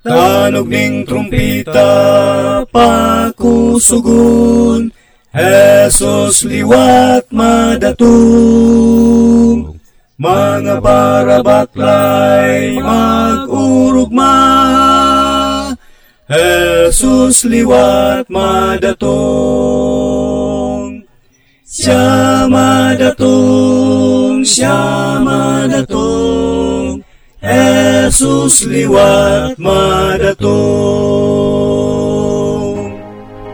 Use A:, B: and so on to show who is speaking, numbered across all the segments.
A: Tanog ning trumpita, pakusugon, Jesus liwat madatung. Mga barabaklay mag-urugma, Jesus liwat madatong. Siya madatong, siya Jesus liwat madatong.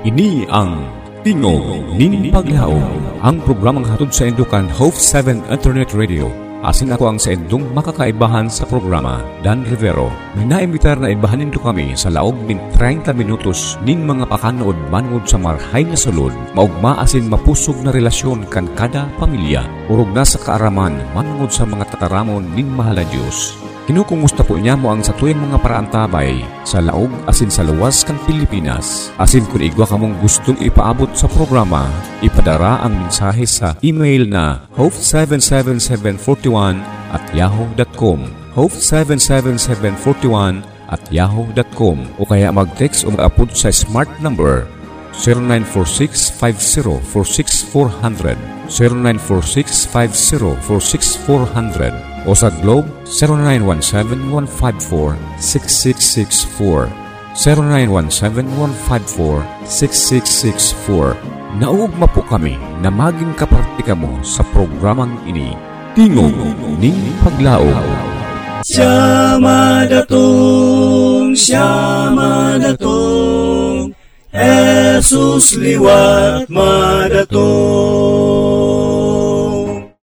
B: Ini ang Tingog ning Paglaom, ang programang hatod sa Indukan Hope 7 Internet Radio. Asin ako ang sa indong makakaibahan sa programa, Dan Rivero. May naimbitar na ibahanin do kami sa laog nin 30 minutos nin mga pakanood manod sa marhay na sulod, maugma asin mapusog na relasyon kan kada pamilya, urog na sa kaaraman manungod sa mga tataramon nin mahala Diyos. Kinukumusta po niya mo ang sa tuyang mga paraantabay sa laog asin sa luwas kang Pilipinas. Asin kung igwa kamong gustong ipaabot sa programa, ipadara ang mensahe sa email na hope77741 at yahoo.com hope77741 at yahoo.com o kaya mag-text o mag-upload sa smart number 0946-5046-400 0946-5046-400 o sa Globe 0917-154-6664 0917-154-6664 Naugma po kami na maging kapartika mo sa programang ini. Tingog ning Paglaog.
A: Siya madatong, siya madatong, Jesus liwat madatong.